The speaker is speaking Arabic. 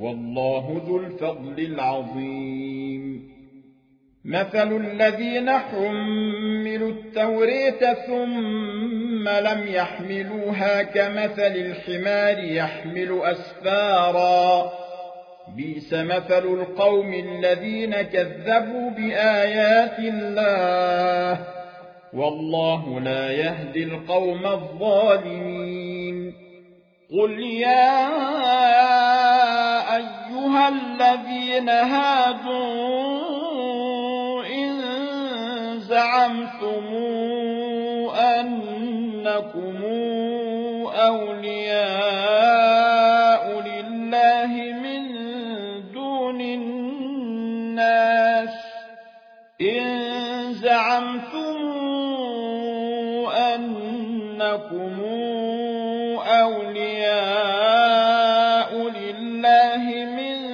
والله ذو الفضل العظيم. مثل الذين حملوا التوريت ثم لم يحملوها كمثل الحمار يحمل أسفارا. بيس مثل القوم الذين كذبوا بآيات الله. والله لا يهدي القوم الظالمين. قل يا الذين هادوا إن زعمتم أنكم أولياء لله من دون الناس إن زعمتم أنكم أولياء لله من